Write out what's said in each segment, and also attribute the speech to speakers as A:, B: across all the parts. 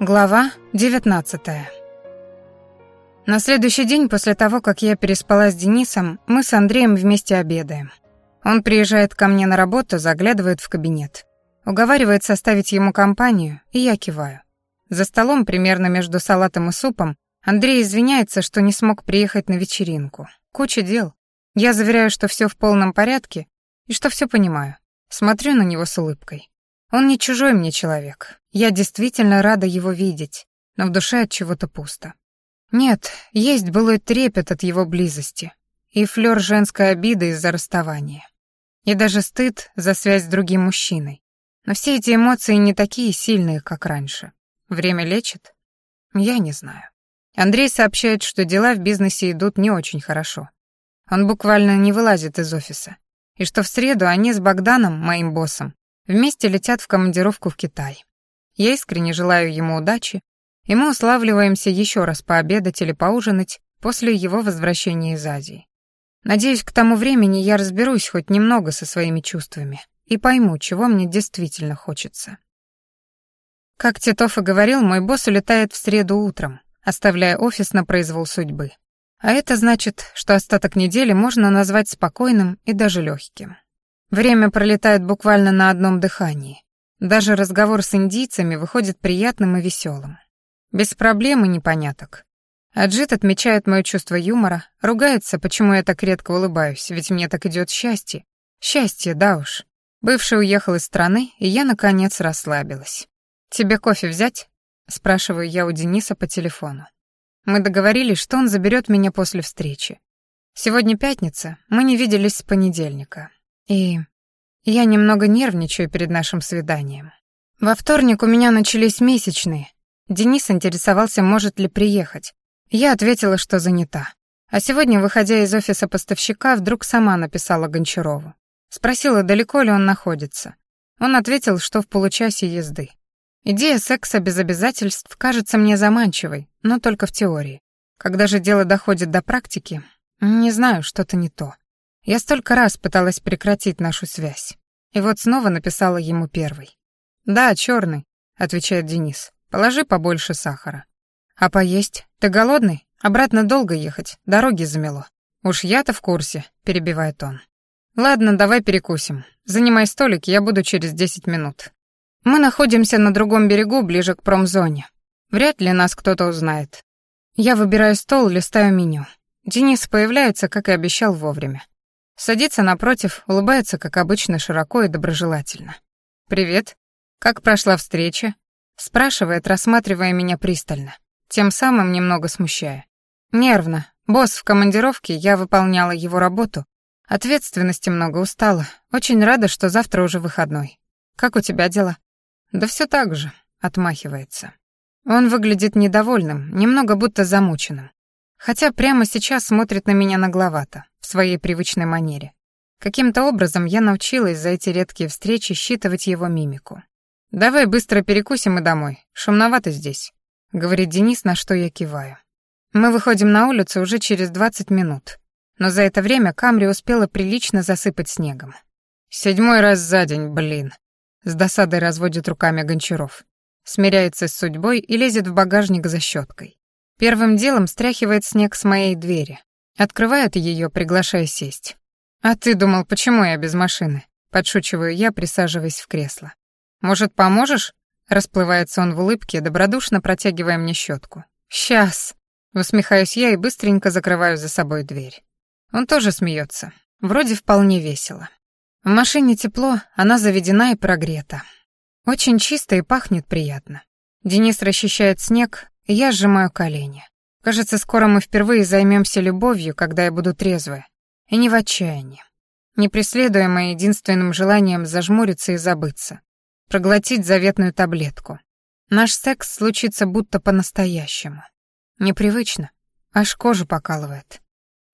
A: Глава 19 На следующий день после того, как я переспала с Денисом, мы с Андреем вместе обедаем. Он приезжает ко мне на работу, заглядывает в кабинет. Уговаривает составить ему компанию, и я киваю. За столом, примерно между салатом и супом, Андрей извиняется, что не смог приехать на вечеринку. Куча дел. Я заверяю, что все в полном порядке и что все понимаю. Смотрю на него с улыбкой. Он не чужой мне человек. Я действительно рада его видеть, но в душе от чего-то пусто. Нет, есть былой трепет от его близости и флёр женской обиды из-за расставания. И даже стыд за связь с другим мужчиной. Но все эти эмоции не такие сильные, как раньше. Время лечит? Я не знаю. Андрей сообщает, что дела в бизнесе идут не очень хорошо. Он буквально не вылазит из офиса. И что в среду они с Богданом, моим боссом, Вместе летят в командировку в Китай. Я искренне желаю ему удачи, и мы уславливаемся еще раз пообедать или поужинать после его возвращения из Азии. Надеюсь, к тому времени я разберусь хоть немного со своими чувствами и пойму, чего мне действительно хочется. Как Титов и говорил, мой босс улетает в среду утром, оставляя офис на произвол судьбы. А это значит, что остаток недели можно назвать спокойным и даже легким. Время пролетает буквально на одном дыхании. Даже разговор с индийцами выходит приятным и веселым. Без проблем и непоняток. Аджит отмечает мое чувство юмора, ругается, почему я так редко улыбаюсь, ведь мне так идет счастье. Счастье, да уж. Бывший уехал из страны, и я, наконец, расслабилась. «Тебе кофе взять?» — спрашиваю я у Дениса по телефону. Мы договорились, что он заберет меня после встречи. Сегодня пятница, мы не виделись с понедельника. И я немного нервничаю перед нашим свиданием. Во вторник у меня начались месячные. Денис интересовался, может ли приехать. Я ответила, что занята. А сегодня, выходя из офиса поставщика, вдруг сама написала Гончарову. Спросила, далеко ли он находится. Он ответил, что в получасе езды. Идея секса без обязательств кажется мне заманчивой, но только в теории. Когда же дело доходит до практики, не знаю, что-то не то. Я столько раз пыталась прекратить нашу связь. И вот снова написала ему первый. «Да, черный, отвечает Денис. «Положи побольше сахара». «А поесть? Ты голодный? Обратно долго ехать, дороги замело». «Уж я-то в курсе», — перебивает он. «Ладно, давай перекусим. Занимай столик, я буду через десять минут». Мы находимся на другом берегу, ближе к промзоне. Вряд ли нас кто-то узнает. Я выбираю стол, листаю меню. Денис появляется, как и обещал, вовремя. Садится напротив, улыбается, как обычно, широко и доброжелательно. «Привет. Как прошла встреча?» Спрашивает, рассматривая меня пристально, тем самым немного смущая. Нервно. Босс в командировке, я выполняла его работу. Ответственности много, устала. Очень рада, что завтра уже выходной. Как у тебя дела? Да все так же, отмахивается. Он выглядит недовольным, немного будто замученным. Хотя прямо сейчас смотрит на меня нагловато, в своей привычной манере. Каким-то образом я научилась за эти редкие встречи считывать его мимику. «Давай быстро перекусим и домой. Шумновато здесь», — говорит Денис, на что я киваю. Мы выходим на улицу уже через 20 минут, но за это время Камри успела прилично засыпать снегом. «Седьмой раз за день, блин», — с досадой разводит руками Гончаров. Смиряется с судьбой и лезет в багажник за щеткой. Первым делом стряхивает снег с моей двери. Открывает ее, приглашая сесть. «А ты думал, почему я без машины?» Подшучиваю я, присаживаясь в кресло. «Может, поможешь?» Расплывается он в улыбке, добродушно протягивая мне щетку. «Сейчас!» Усмехаюсь я и быстренько закрываю за собой дверь. Он тоже смеется. Вроде вполне весело. В машине тепло, она заведена и прогрета. Очень чисто и пахнет приятно. Денис расчищает снег, я сжимаю колени. Кажется, скоро мы впервые займемся любовью, когда я буду трезвая. И не в отчаянии. Не преследуемая единственным желанием зажмуриться и забыться. Проглотить заветную таблетку. Наш секс случится будто по-настоящему. Непривычно. Аж кожу покалывает.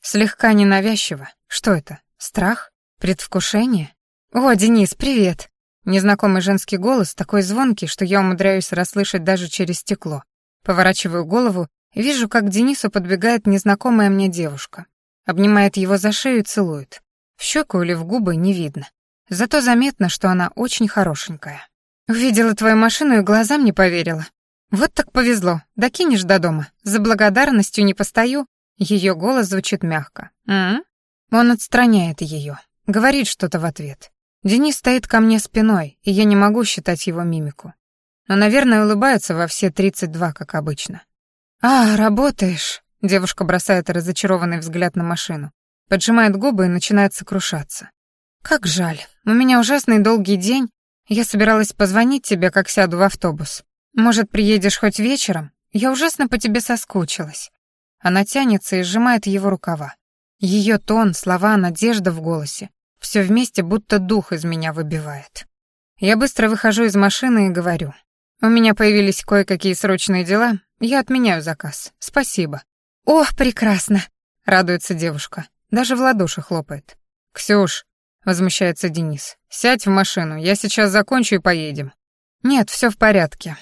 A: Слегка ненавязчиво. Что это? Страх? Предвкушение? О, Денис, привет! Незнакомый женский голос, такой звонкий, что я умудряюсь расслышать даже через стекло. Поворачиваю голову вижу, как к Денису подбегает незнакомая мне девушка. Обнимает его за шею и целует. В щеку или в губы не видно. Зато заметно, что она очень хорошенькая. «Увидела твою машину и глазам не поверила». Вот так повезло. Докинешь до дома. За благодарностью не постою. Ее голос звучит мягко. М? Он отстраняет ее, говорит что-то в ответ. Денис стоит ко мне спиной, и я не могу считать его мимику. Но, наверное, улыбается во все 32, как обычно. «А, работаешь?» — девушка бросает разочарованный взгляд на машину, поджимает губы и начинает сокрушаться. «Как жаль. У меня ужасный долгий день. Я собиралась позвонить тебе, как сяду в автобус. Может, приедешь хоть вечером? Я ужасно по тебе соскучилась». Она тянется и сжимает его рукава. Ее тон, слова, надежда в голосе. Все вместе будто дух из меня выбивает. Я быстро выхожу из машины и говорю. У меня появились кое-какие срочные дела. Я отменяю заказ. Спасибо. Ох, прекрасно, радуется девушка. Даже в ладоши хлопает. Ксюш, возмущается Денис. Сядь в машину, я сейчас закончу и поедем. Нет, все в порядке.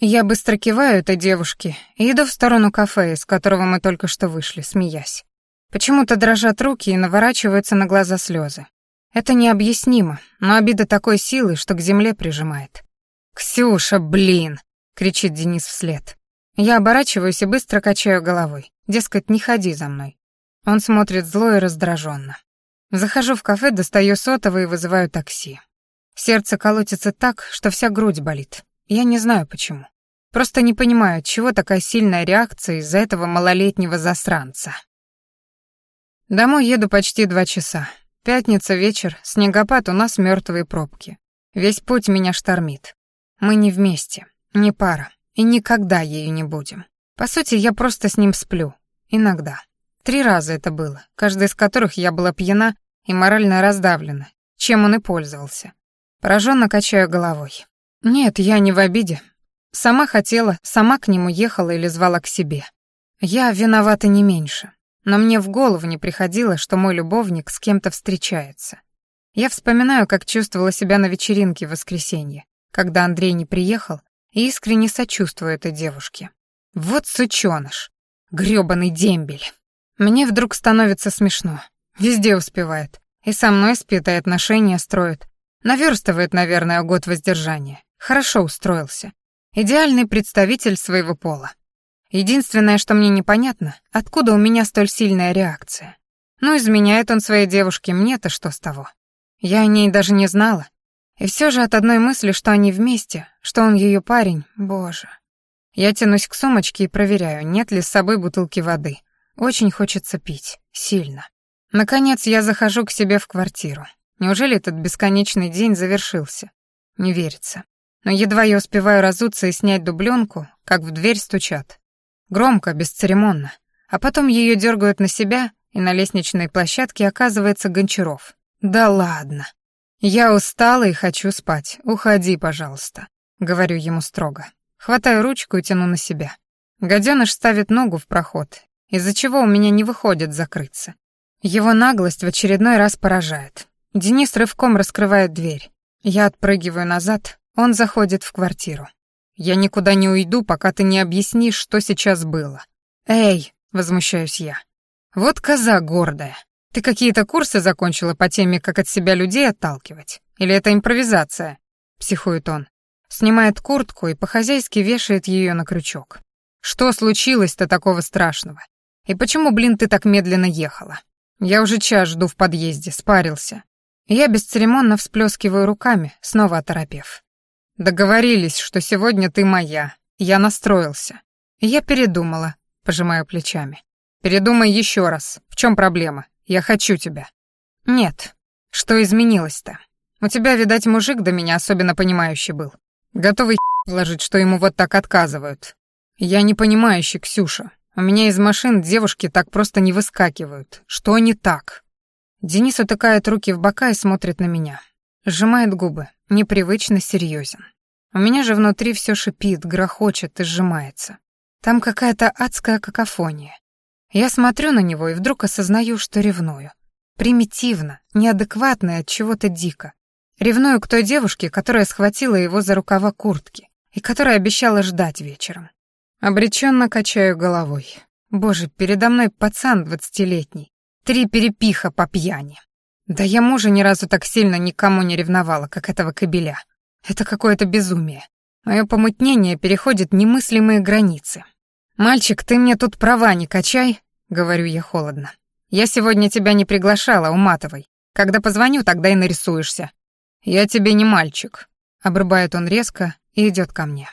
A: Я быстро киваю этой девушке и иду в сторону кафе, из которого мы только что вышли, смеясь. Почему-то дрожат руки и наворачиваются на глаза слезы. Это необъяснимо, но обида такой силы, что к земле прижимает. «Ксюша, блин!» — кричит Денис вслед. Я оборачиваюсь и быстро качаю головой. Дескать, не ходи за мной. Он смотрит зло и раздраженно. Захожу в кафе, достаю сотовый и вызываю такси. Сердце колотится так, что вся грудь болит. Я не знаю почему. Просто не понимаю, чего такая сильная реакция из-за этого малолетнего засранца. Домой еду почти два часа. Пятница, вечер, снегопад, у нас мертвые пробки. Весь путь меня штормит. Мы не вместе, не пара, и никогда ею не будем. По сути, я просто с ним сплю. Иногда. Три раза это было, каждый из которых я была пьяна и морально раздавлена, чем он и пользовался. Пораженно качаю головой. Нет, я не в обиде. Сама хотела, сама к нему ехала или звала к себе. Я виновата не меньше но мне в голову не приходило, что мой любовник с кем-то встречается. Я вспоминаю, как чувствовала себя на вечеринке в воскресенье, когда Андрей не приехал, и искренне сочувствую этой девушке. Вот сучёныш, грёбаный дембель. Мне вдруг становится смешно. Везде успевает. И со мной спит, и отношения строит. Наверстывает, наверное, год воздержания. Хорошо устроился. Идеальный представитель своего пола. Единственное, что мне непонятно, откуда у меня столь сильная реакция. Ну, изменяет он своей девушке, мне-то что с того? Я о ней даже не знала. И все же от одной мысли, что они вместе, что он ее парень, боже. Я тянусь к сумочке и проверяю, нет ли с собой бутылки воды. Очень хочется пить, сильно. Наконец я захожу к себе в квартиру. Неужели этот бесконечный день завершился? Не верится. Но едва я успеваю разуться и снять дубленку, как в дверь стучат. Громко, бесцеремонно. А потом ее дергают на себя, и на лестничной площадке оказывается Гончаров. Да ладно. Я устала и хочу спать. Уходи, пожалуйста. Говорю ему строго. Хватаю ручку и тяну на себя. Гаденыш ставит ногу в проход, из-за чего у меня не выходит закрыться. Его наглость в очередной раз поражает. Денис рывком раскрывает дверь. Я отпрыгиваю назад, он заходит в квартиру. Я никуда не уйду, пока ты не объяснишь, что сейчас было. Эй, возмущаюсь я. Вот коза гордая. Ты какие-то курсы закончила по теме, как от себя людей отталкивать? Или это импровизация? Психует он. Снимает куртку и по-хозяйски вешает ее на крючок. Что случилось-то такого страшного? И почему, блин, ты так медленно ехала? Я уже час жду в подъезде, спарился. Я бесцеремонно всплескиваю руками, снова оторопев. Договорились, что сегодня ты моя. Я настроился. Я передумала, пожимаю плечами. Передумай еще раз. В чем проблема? Я хочу тебя. Нет. Что изменилось-то? У тебя, видать, мужик до меня особенно понимающий был. Готовый вложить, что ему вот так отказывают. Я не понимающий, Ксюша. У меня из машин девушки так просто не выскакивают. Что не так? Денис утыкает руки в бока и смотрит на меня. Сжимает губы непривычно серьезен. У меня же внутри все шипит, грохочет и сжимается. Там какая-то адская какофония. Я смотрю на него и вдруг осознаю, что ревную. Примитивно, неадекватно и от чего-то дико. Ревную к той девушке, которая схватила его за рукава куртки и которая обещала ждать вечером. Обреченно качаю головой. Боже, передо мной пацан двадцатилетний. Три перепиха по пьяни. Да я мужа ни разу так сильно никому не ревновала, как этого кобеля. Это какое-то безумие. Мое помутнение переходит немыслимые границы. «Мальчик, ты мне тут права не качай», — говорю я холодно. «Я сегодня тебя не приглашала, уматывай. Когда позвоню, тогда и нарисуешься». «Я тебе не мальчик», — обрубает он резко и идет ко мне.